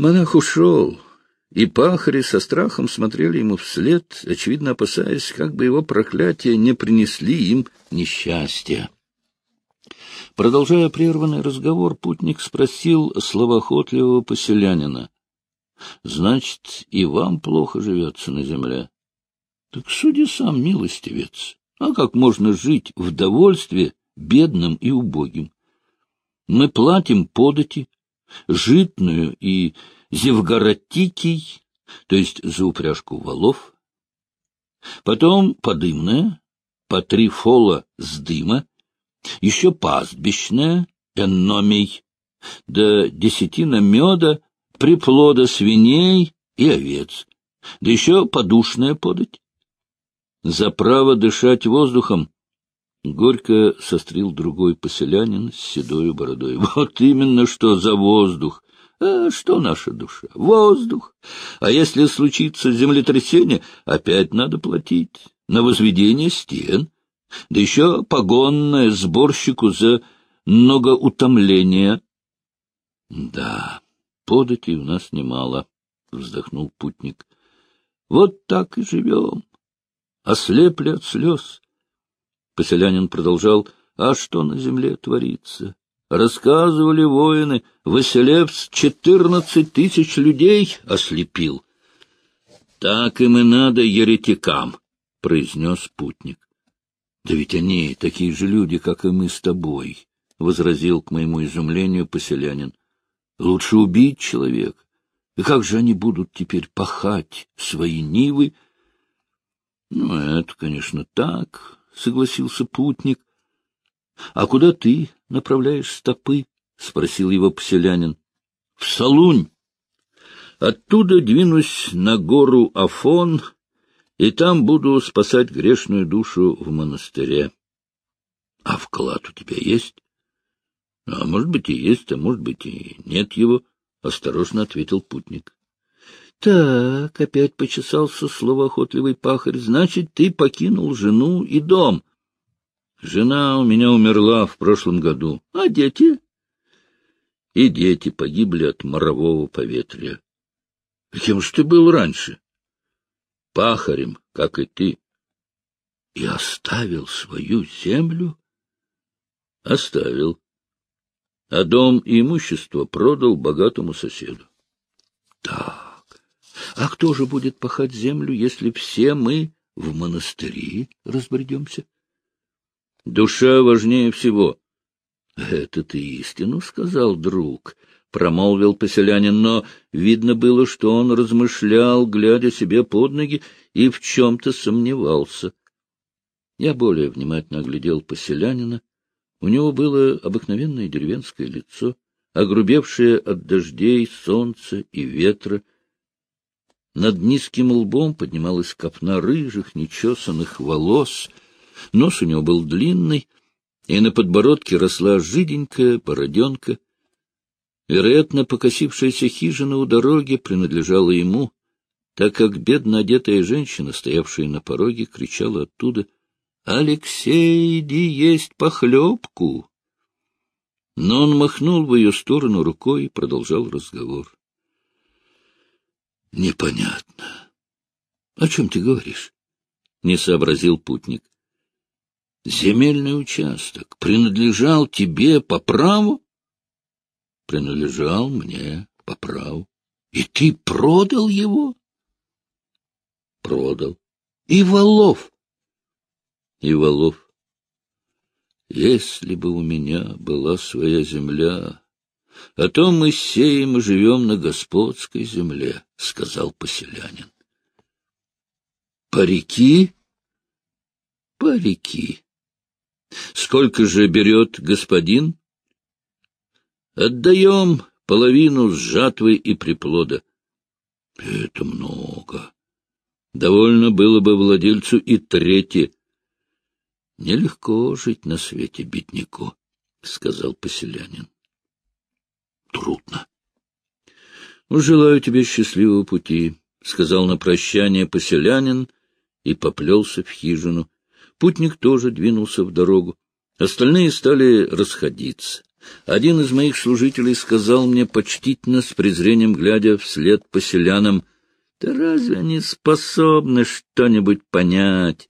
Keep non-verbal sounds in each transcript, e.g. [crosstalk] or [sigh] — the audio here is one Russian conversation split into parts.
Монах ушел, и пахари со страхом смотрели ему вслед, очевидно опасаясь, как бы его проклятия не принесли им несчастья. Продолжая прерванный разговор, путник спросил словоохотливого поселянина. — Значит, и вам плохо живется на земле? — Так суди сам, милостивец. А как можно жить в довольстве бедным и убогим? Мы платим подати, житную и зевгородтикий, то есть за упряжку валов, потом подымная, по три фола с дыма, еще пастбищная, энномий, до десятина меда, приплода свиней и овец, да еще подушная подать. За право дышать воздухом Горько сострил другой поселянин с седою бородой. [laughs] Вот именно что за воздух! А что наша душа? Воздух! А если случится землетрясение, опять надо платить на возведение стен, да еще погонное сборщику за многоутомление. — Да, податей у нас немало, — вздохнул путник. — Вот так и живем. Ослепли от слез. Поселянин продолжал, а что на земле творится? Рассказывали воины, Василевс четырнадцать тысяч людей ослепил. — Так им и надо еретикам, — произнес путник. — Да ведь они такие же люди, как и мы с тобой, — возразил к моему изумлению поселянин. — Лучше убить человека. И как же они будут теперь пахать свои нивы? — Ну, это, конечно, так, — согласился путник. — А куда ты направляешь стопы? — спросил его поселянин. — В Салунь. Оттуда двинусь на гору Афон, и там буду спасать грешную душу в монастыре. — А вклад у тебя есть? — А может быть и есть, а может быть и нет его, — осторожно ответил путник. Так, опять почесался словоохотливый пахарь, значит, ты покинул жену и дом. Жена у меня умерла в прошлом году. А дети? И дети погибли от морового поветрия. Кем же ты был раньше? Пахарем, как и ты. И оставил свою землю? Оставил. А дом и имущество продал богатому соседу. Так. А кто же будет пахать землю, если все мы в монастыри разбредемся? Душа важнее всего. — Это ты истину сказал, друг, — промолвил поселянин, но видно было, что он размышлял, глядя себе под ноги, и в чем-то сомневался. Я более внимательно оглядел поселянина. У него было обыкновенное деревенское лицо, огрубевшее от дождей, солнца и ветра, над низким лбом поднималась копна рыжих, нечесанных волос. Нос у него был длинный, и на подбородке росла жиденькая бороденка. Вероятно, покосившаяся хижина у дороги принадлежала ему, так как бедно одетая женщина, стоявшая на пороге, кричала оттуда «Алексей, иди есть похлебку!» Но он махнул в ее сторону рукой и продолжал разговор. — Непонятно. — О чем ты говоришь? — не сообразил путник. — Земельный участок принадлежал тебе по праву? — Принадлежал мне по праву. — И ты продал его? — Продал. — И Волов? — И Волов. Если бы у меня была своя земля, а то мы сеем и живем на господской земле, — сказал поселянин. — Парики? — Парики. — Сколько же берет господин? — Отдаем половину с жатвы и приплода. — Это много. Довольно было бы владельцу и третье. — Нелегко жить на свете бедняку, — сказал поселянин трудно. — Желаю тебе счастливого пути, — сказал на прощание поселянин и поплелся в хижину. Путник тоже двинулся в дорогу. Остальные стали расходиться. Один из моих служителей сказал мне почтительно, с презрением глядя вслед поселянам, «Да разве они способны что-нибудь понять?»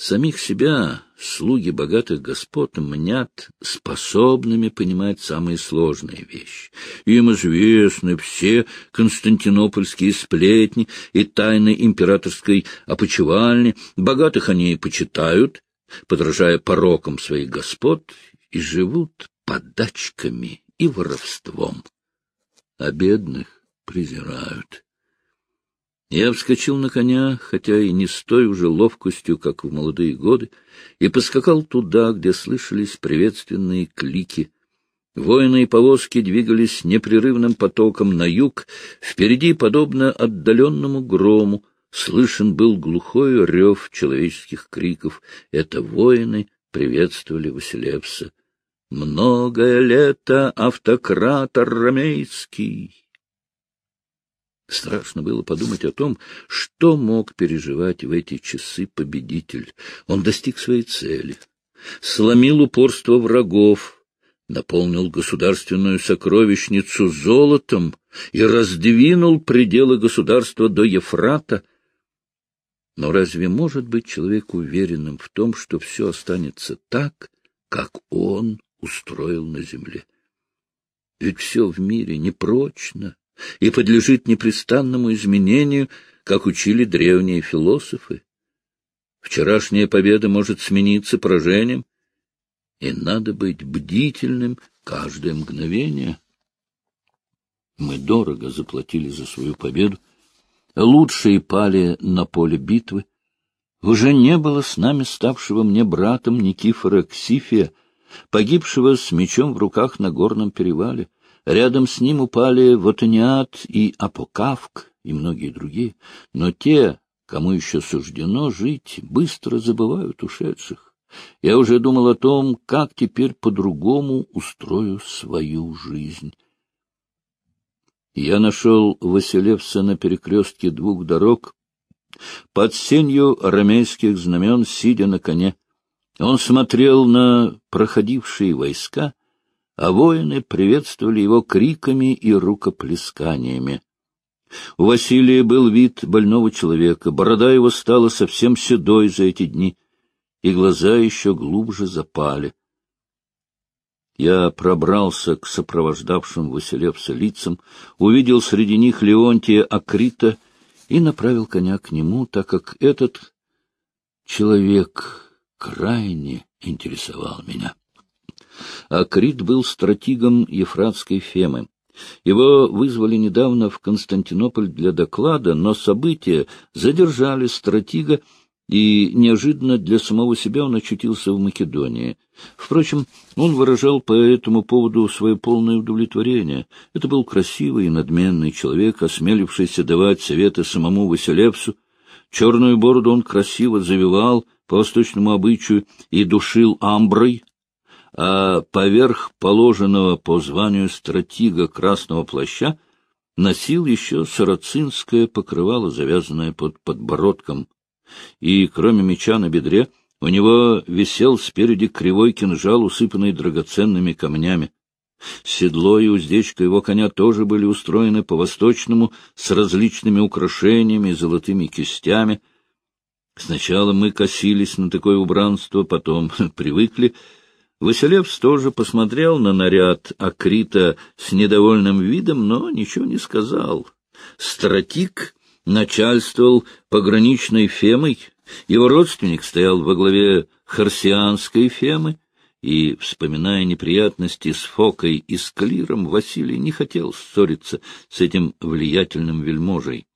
Самих себя слуги богатых господ мнят способными понимать самые сложные вещи. Им известны все константинопольские сплетни и тайны императорской опочивальни. Богатых они почитают, подражая порокам своих господ, и живут подачками и воровством, а бедных презирают. Я вскочил на коня, хотя и не с той уже ловкостью, как в молодые годы, и поскакал туда, где слышались приветственные клики. Воины и повозки двигались непрерывным потоком на юг, впереди, подобно отдаленному грому, слышен был глухой рев человеческих криков. Это воины приветствовали Василевса. «Многое лето автократор ромейский!» Страшно было подумать о том, что мог переживать в эти часы победитель. Он достиг своей цели, сломил упорство врагов, наполнил государственную сокровищницу золотом и раздвинул пределы государства до Ефрата. Но разве может быть человек уверенным в том, что все останется так, как он устроил на земле? Ведь все в мире непрочно и подлежит непрестанному изменению, как учили древние философы. Вчерашняя победа может смениться поражением, и надо быть бдительным каждое мгновение. Мы дорого заплатили за свою победу, лучшие пали на поле битвы. Уже не было с нами ставшего мне братом Никифора Ксифия, погибшего с мечом в руках на горном перевале. Рядом с ним упали Вотаниат и Апокавк и многие другие, но те, кому еще суждено жить, быстро забывают ушедших. Я уже думал о том, как теперь по-другому устрою свою жизнь. Я нашел Василевса на перекрестке двух дорог, под сенью ромейских знамен, сидя на коне. Он смотрел на проходившие войска а воины приветствовали его криками и рукоплесканиями. У Василия был вид больного человека, борода его стала совсем седой за эти дни, и глаза еще глубже запали. Я пробрался к сопровождавшим Василевса лицам, увидел среди них Леонтия Акрита и направил коня к нему, так как этот человек крайне интересовал меня. Акрит был стратегом Ефратской Фемы. Его вызвали недавно в Константинополь для доклада, но события задержали стратега, и неожиданно для самого себя он очутился в Македонии. Впрочем, он выражал по этому поводу свое полное удовлетворение. Это был красивый и надменный человек, осмелившийся давать советы самому Василевсу. Черную бороду он красиво завивал по восточному обычаю и душил амброй, а поверх положенного по званию стратега красного плаща носил еще сарацинское покрывало, завязанное под подбородком, и, кроме меча на бедре, у него висел спереди кривой кинжал, усыпанный драгоценными камнями. Седло и уздечка его коня тоже были устроены по-восточному, с различными украшениями и золотыми кистями. Сначала мы косились на такое убранство, потом [laughs] привыкли — Василевс тоже посмотрел на наряд Акрита с недовольным видом, но ничего не сказал. Стратик начальствовал пограничной фемой, его родственник стоял во главе харсианской фемы, и, вспоминая неприятности с Фокой и с Клиром, Василий не хотел ссориться с этим влиятельным вельможей.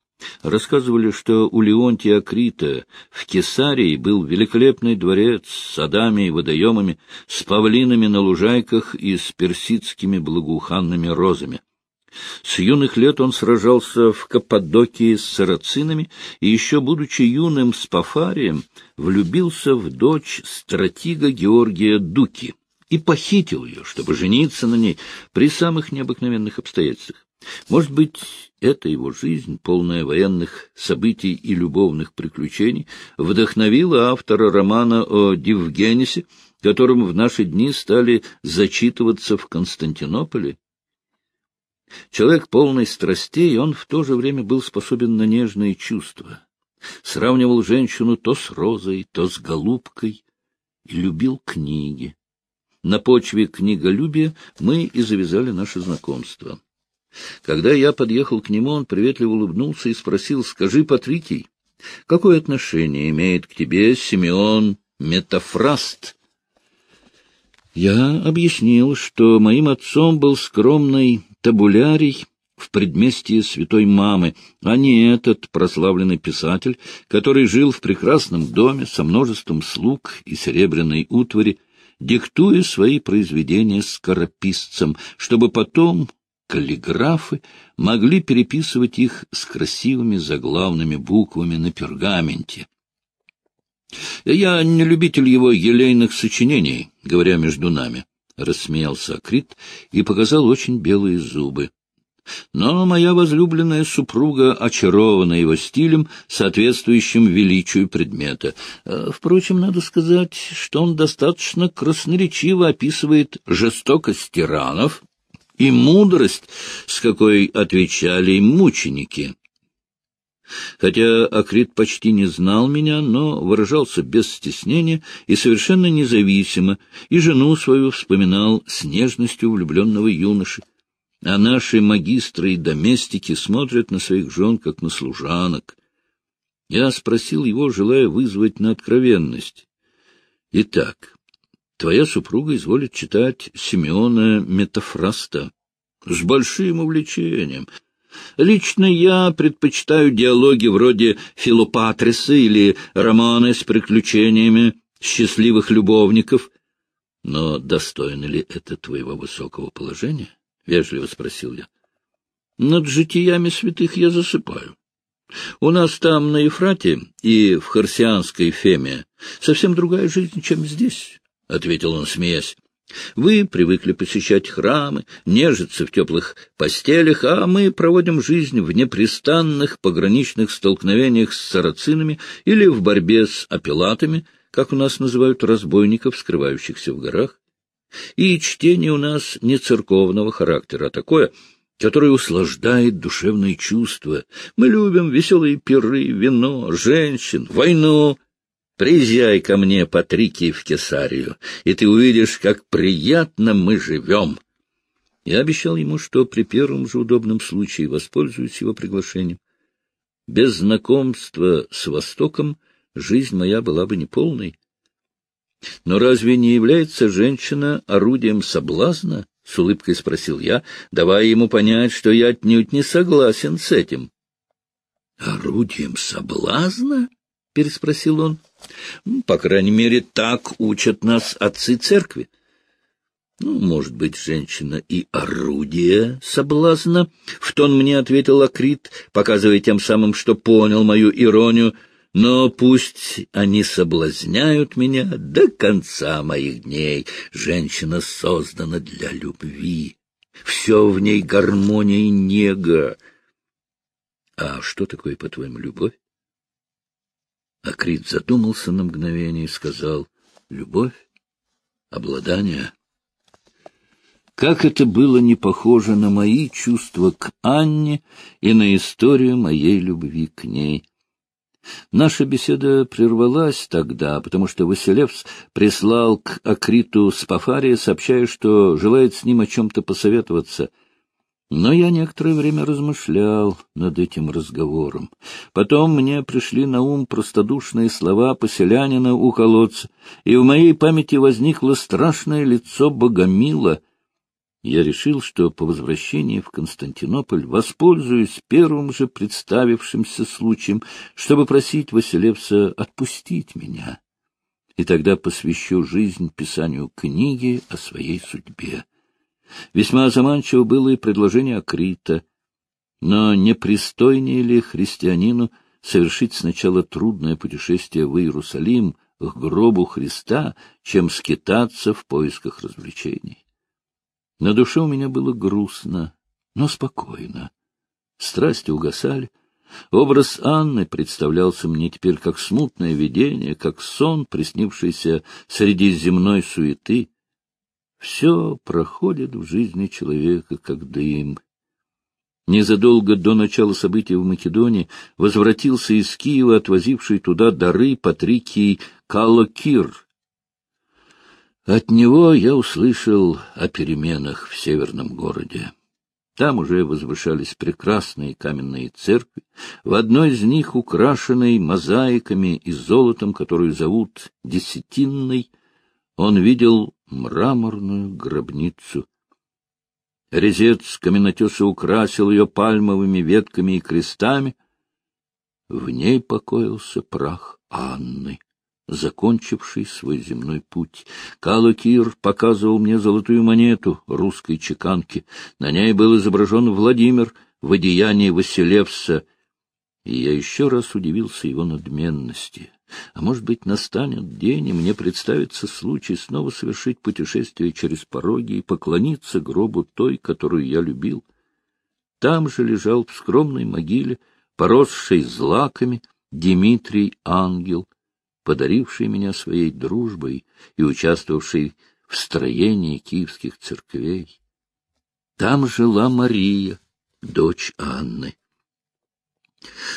Рассказывали, что у Леонтия Акрита в Кесарии был великолепный дворец с садами и водоемами, с павлинами на лужайках и с персидскими благоуханными розами. С юных лет он сражался в Каппадокии с сарацинами и, еще будучи юным с Пафарием, влюбился в дочь стратега Георгия Дуки и похитил ее, чтобы жениться на ней при самых необыкновенных обстоятельствах. Может быть, эта его жизнь, полная военных событий и любовных приключений, вдохновила автора романа о Дивгенесе которым в наши дни стали зачитываться в Константинополе? Человек полный страстей, он в то же время был способен на нежные чувства. Сравнивал женщину то с розой, то с голубкой и любил книги. На почве книголюбия мы и завязали наше знакомство. Когда я подъехал к нему, он приветливо улыбнулся и спросил, «Скажи, Патрикий, какое отношение имеет к тебе Симеон Метафраст?» Я объяснил, что моим отцом был скромный табулярий в предместье святой мамы, а не этот прославленный писатель, который жил в прекрасном доме со множеством слуг и серебряной утвари, диктуя свои произведения скорописцам, чтобы потом каллиграфы могли переписывать их с красивыми заглавными буквами на пергаменте. Я не любитель его елейных сочинений, говоря между нами. — рассмеялся Акрит и показал очень белые зубы. Но моя возлюбленная супруга очарована его стилем, соответствующим величию предмета. Впрочем, надо сказать, что он достаточно красноречиво описывает жестокость тиранов и мудрость, с какой отвечали мученики. Хотя Акрит почти не знал меня, но выражался без стеснения и совершенно независимо, и жену свою вспоминал с нежностью влюбленного юноши. А наши магистры и доместики смотрят на своих жен, как на служанок. Я спросил его, желая вызвать на откровенность. «Итак, твоя супруга изволит читать Симеона Метафраста». «С большим увлечением». Лично я предпочитаю диалоги вроде Филопатриса или романы с приключениями счастливых любовников. Но достойно ли это твоего высокого положения? — вежливо спросил я. — Над житиями святых я засыпаю. У нас там, на Ефрате и в Харсианской Феме, совсем другая жизнь, чем здесь, — ответил он, смеясь. Вы привыкли посещать храмы, нежиться в теплых постелях, а мы проводим жизнь в непрестанных пограничных столкновениях с сарацинами или в борьбе с апеллатами, как у нас называют разбойников, скрывающихся в горах. И чтение у нас не церковного характера, а такое, которое услаждает душевные чувства. Мы любим веселые пиры, вино, женщин, войну, Приезжай ко мне, Патрикий, в Кесарию, и ты увидишь, как приятно мы живем. Я обещал ему, что при первом же удобном случае воспользуюсь его приглашением. Без знакомства с Востоком жизнь моя была бы неполной. Но разве не является женщина орудием соблазна? — с улыбкой спросил я, давая ему понять, что я отнюдь не согласен с этим. — Орудием соблазна? — переспросил он. По крайней мере, так учат нас отцы церкви. Ну, может быть, женщина и орудие соблазна, — в тон мне ответил Акрит, показывая тем самым, что понял мою иронию, но пусть они соблазняют меня до конца моих дней. Женщина создана для любви. Все в ней гармония и нега. А что такое, по-твоему, любовь? Акрит задумался на мгновение и сказал «Любовь? Обладание?» Как это было не похоже на мои чувства к Анне и на историю моей любви к ней. Наша беседа прервалась тогда, потому что Василевс прислал к Акриту Спафария, сообщая, что желает с ним о чем-то посоветоваться — но я некоторое время размышлял над этим разговором. Потом мне пришли на ум простодушные слова поселянина у колодца, и в моей памяти возникло страшное лицо Богомила. Я решил, что по возвращении в Константинополь воспользуюсь первым же представившимся случаем, чтобы просить Василевса отпустить меня. И тогда посвящу жизнь писанию книги о своей судьбе. Весьма заманчиво было и предложение Акрита. Но непристойнее ли христианину совершить сначала трудное путешествие в Иерусалим, к гробу Христа, чем скитаться в поисках развлечений? На душе у меня было грустно, но спокойно. Страсти угасали, Образ Анны представлялся мне теперь как смутное видение, как сон, приснившийся среди земной суеты. Все проходит в жизни человека, как дым. Незадолго до начала событий в Македонии возвратился из Киева, отвозивший туда дары Патрикий Калокир. От него я услышал о переменах в северном городе. Там уже возвышались прекрасные каменные церкви, в одной из них, украшенной мозаиками и золотом, которую зовут Десятинной, он видел мраморную гробницу. Резец каменотеса украсил ее пальмовыми ветками и крестами. В ней покоился прах Анны закончивший свой земной путь. Калакир показывал мне золотую монету русской чеканки. На ней был изображен Владимир в одеянии Василевса, и я еще раз удивился его надменности. А может быть, настанет день, и мне представится случай снова совершить путешествие через пороги и поклониться гробу той, которую я любил. Там же лежал в скромной могиле, поросшей злаками, Дмитрий Ангел — подаривший меня своей дружбой и участвовавший в строении киевских церквей. Там жила Мария, дочь Анны.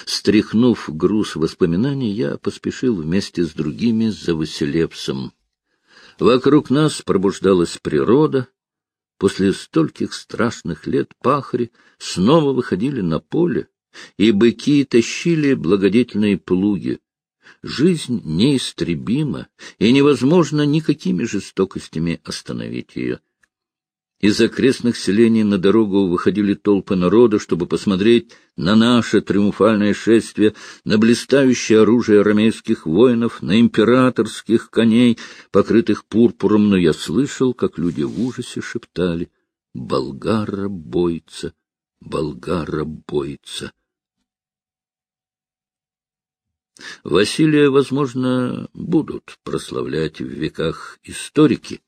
Стряхнув груз воспоминаний, я поспешил вместе с другими за Василевсом. Вокруг нас пробуждалась природа. После стольких страшных лет пахари снова выходили на поле, и быки тащили благодетельные плуги. Жизнь неистребима, и невозможно никакими жестокостями остановить ее. Из окрестных селений на дорогу выходили толпы народа, чтобы посмотреть на наше триумфальное шествие, на блистающее оружие ромейских воинов, на императорских коней, покрытых пурпуром, но я слышал, как люди в ужасе шептали «Болгара-бойца! Болгара-бойца!» Василия, возможно, будут прославлять в веках историки,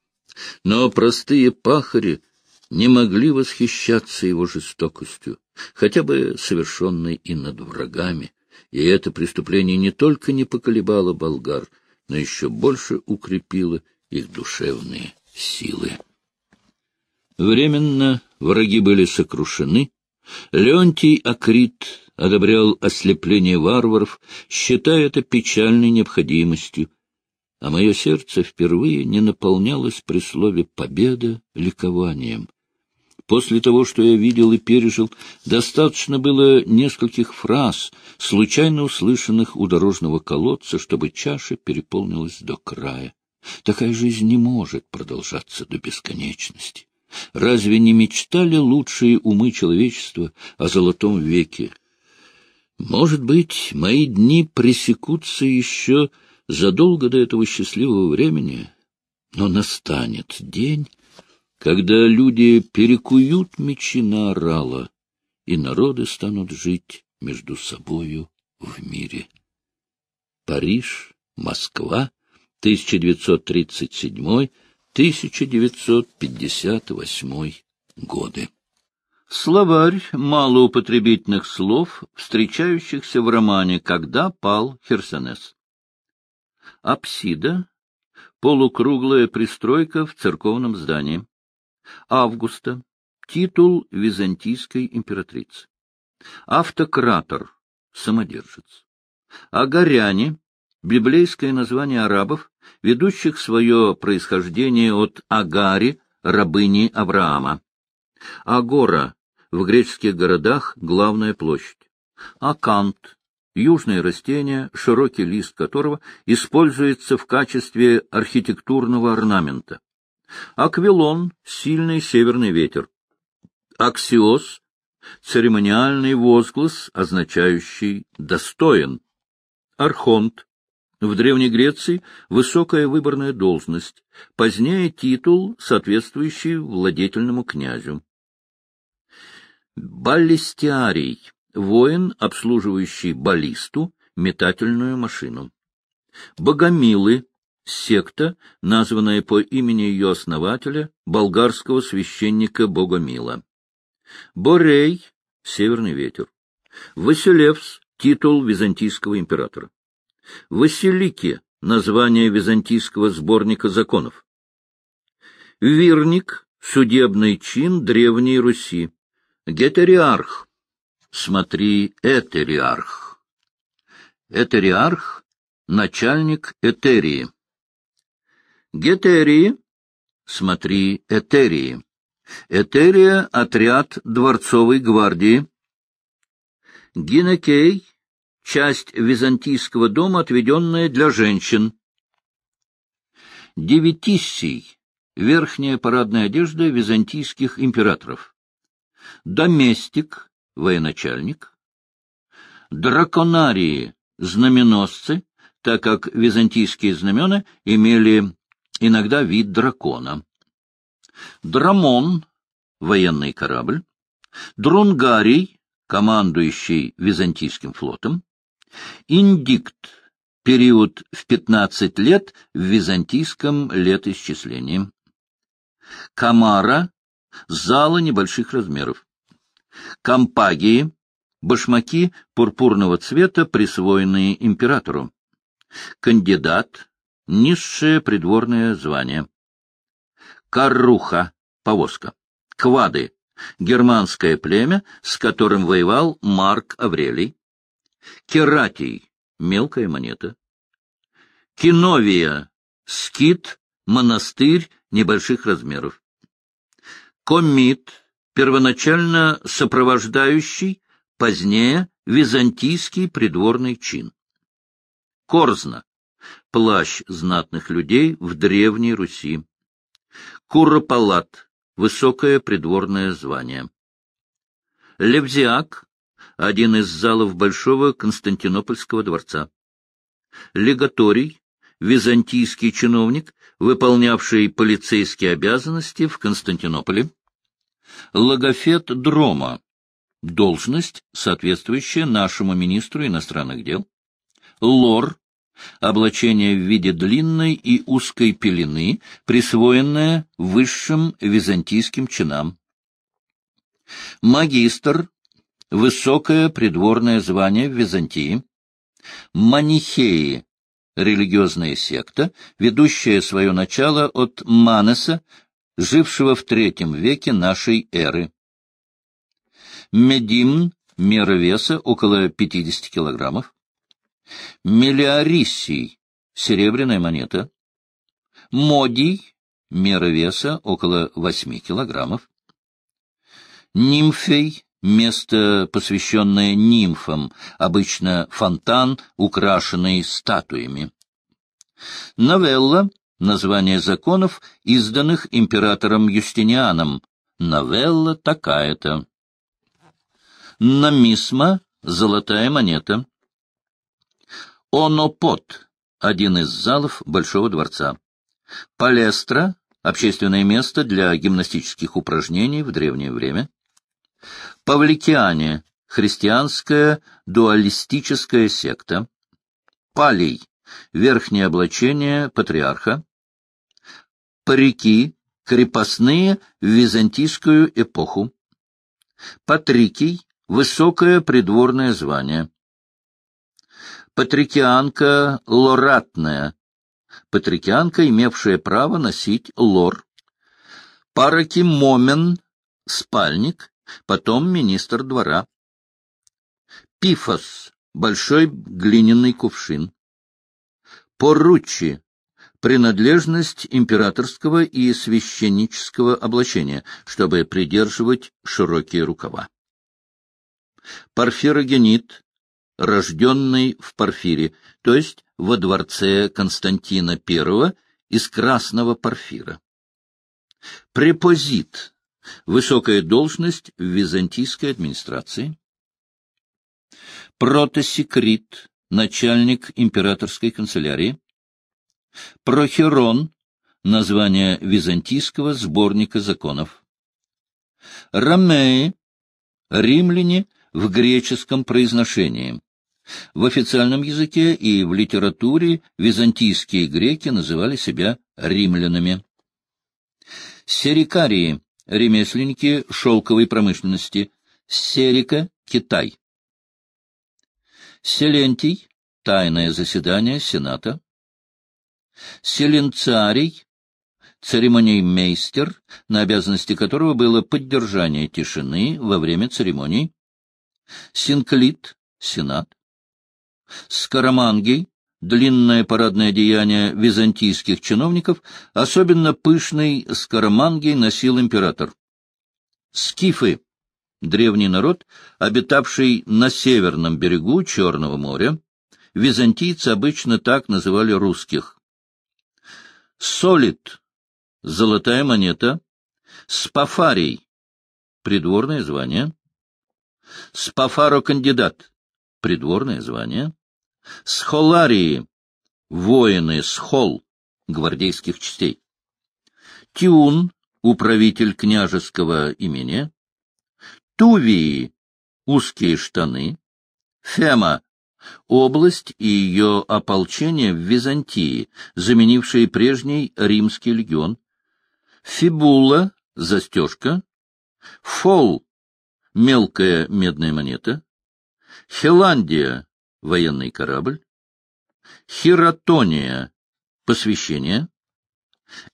но простые пахари не могли восхищаться его жестокостью, хотя бы совершенной и над врагами, и это преступление не только не поколебало болгар, но еще больше укрепило их душевные силы. Временно враги были сокрушены, Леонтий Акрит одобрял ослепление варваров, считая это печальной необходимостью, а мое сердце впервые не наполнялось при слове «победа» ликованием. После того, что я видел и пережил, достаточно было нескольких фраз, случайно услышанных у дорожного колодца, чтобы чаша переполнилась до края. Такая жизнь не может продолжаться до бесконечности. Разве не мечтали лучшие умы человечества о золотом веке? Может быть, мои дни пресекутся еще задолго до этого счастливого времени, но настанет день, когда люди перекуют мечи на орала, и народы станут жить между собою в мире. Париж, Москва, 1937 1958 годы. Словарь малоупотребительных слов, встречающихся в романе «Когда пал Херсонес». Апсида — полукруглая пристройка в церковном здании. Августа — титул византийской императрицы. Автократор — самодержец. Агаряне — библейское название арабов, ведущих свое происхождение от Агари, рабыни Авраама. Агора в греческих городах главная площадь. Акант — южное растение, широкий лист которого используется в качестве архитектурного орнамента. Аквилон — сильный северный ветер. Аксиос — церемониальный возглас, означающий «достоин». Архонт в Древней Греции высокая выборная должность, позднее титул, соответствующий владетельному князю. Баллистиарий — воин, обслуживающий баллисту, метательную машину. Богомилы — секта, названная по имени ее основателя, болгарского священника Богомила. Борей — северный ветер. Василевс — титул византийского императора. Василики — название византийского сборника законов. Вирник — судебный чин Древней Руси. Гетериарх — смотри, этериарх. Этериарх — начальник Этерии. Гетерии — смотри, Этерии. Этерия — отряд дворцовой гвардии. Гинекей — часть византийского дома, отведенная для женщин. Девятиссий — верхняя парадная одежда византийских императоров. Доместик — военачальник. Драконарии — знаменосцы, так как византийские знамена имели иногда вид дракона. Драмон — военный корабль. Друнгарий — командующий византийским флотом. Индикт — период в 15 лет в византийском летоисчислении. Камара — зала небольших размеров. Кампагии — башмаки пурпурного цвета, присвоенные императору. Кандидат — низшее придворное звание. Карруха — повозка. Квады — германское племя, с которым воевал Марк Аврелий. Кератий — мелкая монета. Киновия — скит, монастырь небольших размеров. Комит — первоначально сопровождающий, позднее византийский придворный чин. Корзна — плащ знатных людей в Древней Руси. Куропалат — высокое придворное звание. Левзиак — один из залов Большого Константинопольского дворца. Легаторий — византийский чиновник, выполнявший полицейские обязанности в Константинополе. Логофет Дрома — должность, соответствующая нашему министру иностранных дел. Лор облачение в виде длинной и узкой пелены, присвоенное высшим византийским чинам. Магистр — высокое придворное звание в Византии. Манихеи — религиозная секта, ведущая свое начало от Манеса, жившего в третьем веке нашей эры. Медимн — мера веса около 50 килограммов. Мелиориссий — серебряная монета. Модий — мера веса около восьми килограммов. Нимфей — место, посвященное нимфам, обычно фонтан, украшенный статуями. Новелла — название законов, изданных императором Юстинианом. Новелла такая-то. Намисма — золотая монета. Онопот — один из залов Большого дворца. Палестра — общественное место для гимнастических упражнений в древнее время. Павликиане — христианская дуалистическая секта. Палий — верхнее облачение патриарха. Парики — крепостные в византийскую эпоху. Патрикий — высокое придворное звание. Патрикианка лоратная, патрикианка, имевшая право носить лор, паракимомен, спальник, потом министр двора, пифос, большой глиняный кувшин, поручи, принадлежность императорского и священнического облачения, чтобы придерживать широкие рукава. Порфирогенит, рожденный в Порфире, то есть во дворце Константина I из красного порфира. Препозит — высокая должность в византийской администрации. Протосекрит — начальник императорской канцелярии. Прохерон — название византийского сборника законов. Ромеи — римляне в греческом произношении. В официальном языке и в литературе византийские греки называли себя римлянами. Серикарии — ремесленники шелковой промышленности. Серика — Китай. Селентий — тайное заседание Сената. Селенцарий — церемониймейстер, на обязанности которого было поддержание тишины во время церемоний. Синклит — сенат. Скоромангий — длинное парадное одеяние византийских чиновников, особенно пышный скоромангий носил император. Скифы — древний народ, обитавший на северном берегу Черного моря. Византийцы обычно так называли русских. Солид — золотая монета. Спафарий — придворное звание. Спафаро-кандидат — придворное звание. Схоларии — воины схол гвардейских частей. Тиун — управитель княжеского имения. Тувии — узкие штаны. Фема — область и ее ополчение в Византии, заменившие прежний римский легион. Фибула — застежка. Фол — мелкая медная монета. Хеландия — военный корабль. Хиротония — посвящение.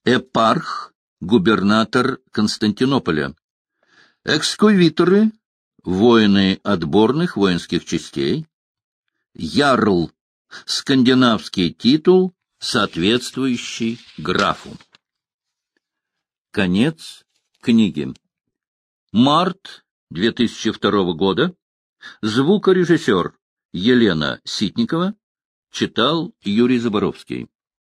Эпарх — губернатор Константинополя. Экскувиторы — воины отборных воинских частей. Ярл — скандинавский титул, соответствующий графу. Конец книги. Март 2002 года. Звукорежиссер Елена Ситникова. Читал Юрий Заборовский.